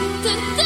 perjalanan